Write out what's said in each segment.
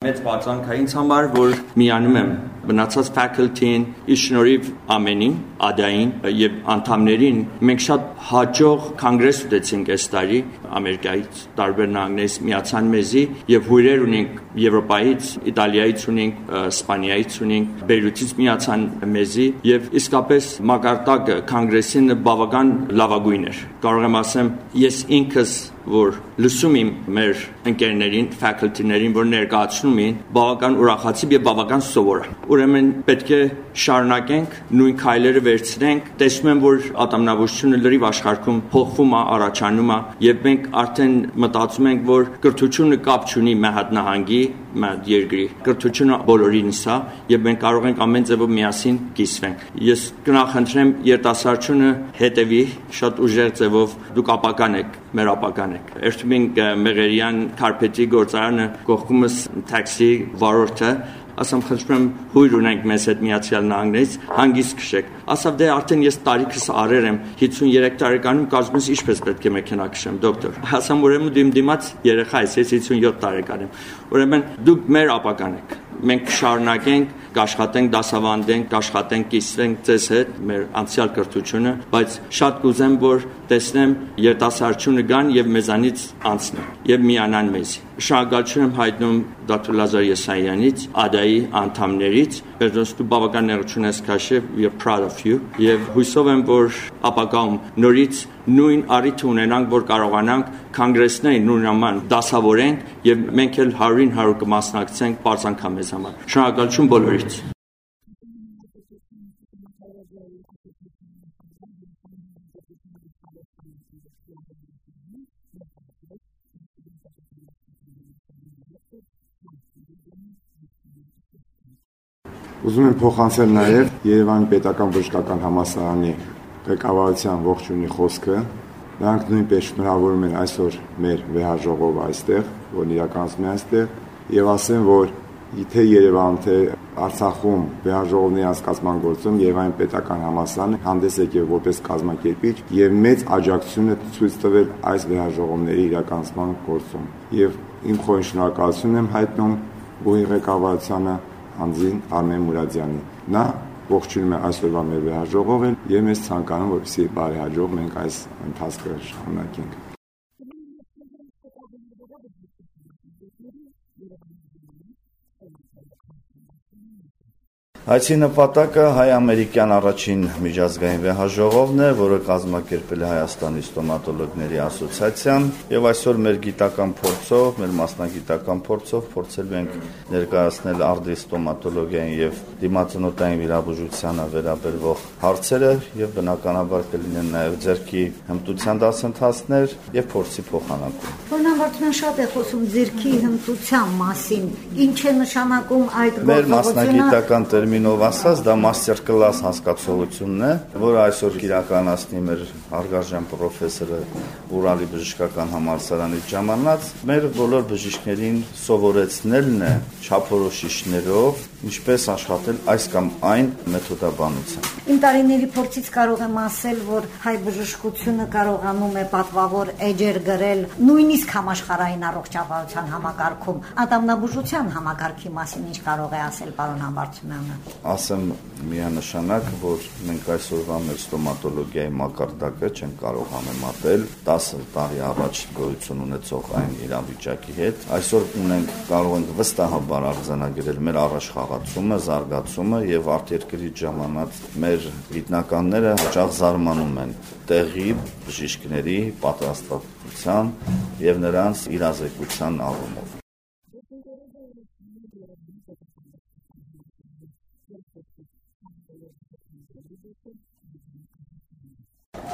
Մեծ բացանք է ինձ համար, որ միանում եմ մնացած faculty-ին, իս շնորհիվ ամենին, ադային եւ անդամներին մենք շատ հաջող կոնգրես ուտեցինք այս տարի Ամերիկայից, տարբեր նահանգներից միացան մեզի եւ հյուրեր ունենք Եվրոպայից, Իտալիայից ունենք, Իսպանիայից ունենք, Բեյրութից միացան մեզի եւ իսկապես մակարդակը կոնգրեսին բավական լավագույն էր։ Կարող եմ ասեմ, ես ինքս որ լսում եմ մեր ընկերներին, faculty-ներին, որ ներկայացնում են, բավական ուրախացի եւ բավական սովոր։ Ուրեմն պետք է շարունակենք, նույն քայլերը վերցնենք, տեսնում եմ, որ ատամնաբուժությունը լրիվ աշխարհում փոխվում է, առաջանում է եւ մենք արդեն մտածում ենք, որ կրթությունը կապ չունի մահատնահանգի, մատ երկրի։ Կրթությունը բոլորինս է եւ մենք կարող ենք ամեն ձևով միասին կիսվենք։ Ես կնախընտրեմ երիտասարդությունը հետևի շատ ուժեղ ձևով դուք ապական եք, մեր ապական եք։ ենք Մեղերյան Կարպետի գործարանը կողքումս տաքսի վարորդը ասամ խնդրում եմ հույր ունենք մեզ հետ միացյալ նահանգներից հանգիստ քշեք ասավ դե արդեն ես տարիքս արեր եմ 53 տարեկանում կազմում ես ինչպես պետք է մեքենա քշեմ դոկտոր ասամ ուրեմն դու իմ դիմաց երեխա ես 57 տարեկան եմ ուրեմն դուք մեր ապական եք մենք կշարունակենք կաշխատենք դասավանդենք, կաշխատենք կիսվենք ձեզ հետ մեր անցյալ կրթությունը, բայց շատ կուզեմ, որ տեսնեմ երիտասարդությունը գան եւ մեզանից անցնեն եւ միանան մեզ։ Շնորհակալություն եմ հայտնում Դոկտոր Լազար Եսայանից, ԱԴԱ-ի անդամներից, դու բավական ներողություն ես քաշել, we are proud of you եւ հույսով եմ, որ ապագայում նորից նույն առիթ ունենանք, որ կարողանանք կոնգրեսների նույնաման դասավորենք եւ մենք էլ 100-ին 100 կմասնակցենք բարձանքա մեզ համար։ Շնորհակալություն բոլորիդ։ Ուզում եմ փոխանցել նաև Երևանի պետական բժշկական համալսարանի ղեկավարության ողջունի խոսքը։ Նրանք նույնպես շնորհավորում են այսօր մեր վեհաժողով այստեղ, որն իրականացնում է այստեղ, եւ ասեմ, որ թե Երևանում, թե Արցախում վեհաժողովների անցկացման գործում Երևանի պետական համալսարանը հանդես եկել որպես կազմակերպիչ եւ մեծ աջակցություն է ցույց տվել այս վեհաժողովների իրականացման գործում։ Եւ իմ խորին շնորհակալություն եմ հայտնում գույի ղեկավարությանը Անձին Արմեն Մուրադյանի։ Նա ողջունում է այսօրվա մեր վեհաժողովը եւ մեզ ցանկանում որպեսզի բարեհաջող մենք այս ընթացքը շարունակենք։ Այսի նպատակը հայ-ամերիկյան առաջին միջազգային վեհաժողովն է, որը կազմակերպել է Հայաստանի ստոմատոլոգների ասոցիացիան, եւ այսօր մեր գիտական փորձով, մեր մասնագիտական փորձով փորձելու ենք ներկայացնել արդի ստոմատոլոգիային եւ դիմացնոտային վիրաբուժությանը վերաբերող հարցերը եւ բնականաբար կլինեն նաեւ ձերքի հմտության դասընթացներ եւ փորձի փոխանակում։ Հարությունյան շատ է խոսում ձերքի հմտության մասին։ Ինչ է նշանակում այդ Մեր գործողությունը։ մասնագիտական տերմինով ասած, դա master class հասկացողությունն է, որը այսօր իրականացնի մեր հարգարժան պրոֆեսորը Ուրալի բժշկական համալսարանից ժամանած մեր բոլոր բժիշկներին սովորեցնելն է չափորոշիչներով ինչպես աշխատել այս կամ այն մեթոդաբանությամբ։ Իմ տարիների փորձից կարող եմ ասել, որ հայ բժշկությունը կարողանում է պատվավոր էջեր գրել նույնիսկ համաշխարհային առողջապահության համակարգում, ատամնաբուժության համակարգի մասին ինչ կարող է ասել պարոն Համբարձումյանը։ Ասեմ միանշանակ, որ մենք այսօրվա մեր ստոմատոլոգիայի մակարդակը չենք կարող համեմատել 10 տարի առաջ գոյություն ունեցող այն իրավիճակի հետ։ Այսօր ունենք կարող ենք վստահաբար արձանագրել մեր առաջխաղացումը, զարգացումը եւ արտերկրից ժամանած մեր գիտնականները հաճախ զարմանում են տեղի բժիշկների պատրաստվածության եւ նրանց իրազեկության առումով։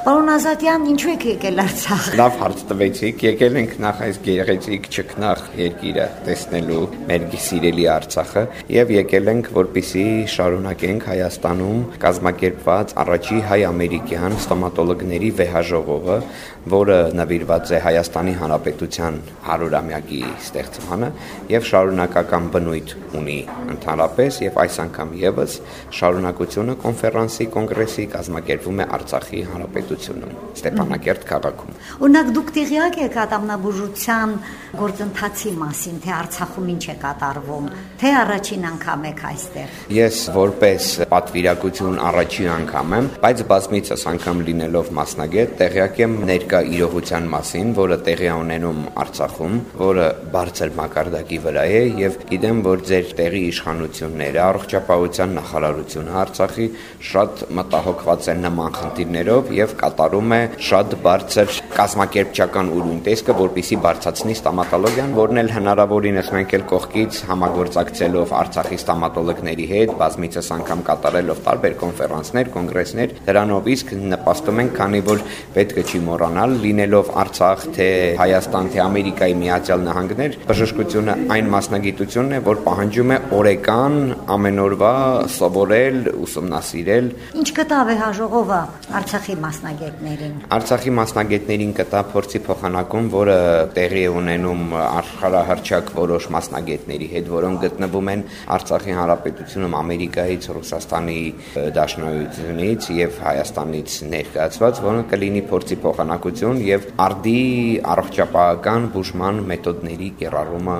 Պարոն Ազատյան, ինչու եք եկել Արցախ։ Լավ հարց տվեցիք։ Եկել ենք նախ այս գեղեցիկ ճկնաղ երկիրը տեսնելու մեր սիրելի Արցախը եւ եկել ենք որպիսի շարունակենք Հայաստանում կազմակերպված առաջի հայ-ամերիկյան ստոմատոլոգների վեհաժողովը, որը նվիրված է Հայաստանի Հանրապետության 100-ամյակի ստեղծմանը եւ շարունակական բնույթ ունի ընդհանրապես եւ այս անգամ եւս շարունակությունը կոնֆերանսի կոնգրեսի կազմակերպվում է Արցախի Հանրապետությունում Ստեփանակերտ քաղաքում։ Օրինակ դուք տեղյակ եք ատամնաբուժության գործընթացի մասին, թե Արցախում ինչ է կատարվում, թե առաջին անգամ եք այստեղ։ Ես որպես պատվիրակություն առաջին անգամ եմ, բայց բազմիցս անգամ լինելով մասնագետ տեղյակ եմ ներկա իրողության մասին, որը տեղի ունենում Արցախում, որը բարձր մակարդակի վրա է եւ գիտեմ, որ ձեր տեղի իշխանությունները, առողջապահության նախարարությունը Արցախի շատ մտահոգված են նման խնդիրներով եւ կատարում է շատ բարձր կազմակերպչական ուրույն տեսքը, որպիսի բարձրացնի ստոմատոլոգիան, որն էլ հնարավորինս մենք էլ կողքից համագործակցելով Արցախի ստոմատոլոգների հետ, բազմիցս անգամ կատարելով տարբեր կոնֆերանսներ, կոնգրեսներ, դրանով իսկ նպաստում ենք, քանի որ պետք է չի մոռանալ, լինելով Արցախ, թե Հայաստան, թե Ամերիկայի Միացյալ Նահանգներ, բժշկությունը այն մասնագիտությունն է, որ պահանջում է օրեկան ամենօրվա սովորել, ուսումնասիրել Ինչ կտավ է հաջողովը Արցախի մասնագետներին։ Արցախի մասնագետներին կտա փորձի փոխանակում, որը տեղի է ունենում աշխարհահռչակ որոշ մասնագետների հետ, որոնք գտնվում են Արցախի Հանրապետությունում Ամերիկայից, Ռուսաստանի Դաշնությունից եւ Հայաստանից ներկայացված, որոնք կլինի փորձի փոխանակություն եւ արդի առողջապահական բուժման մեթոդների կիրառումը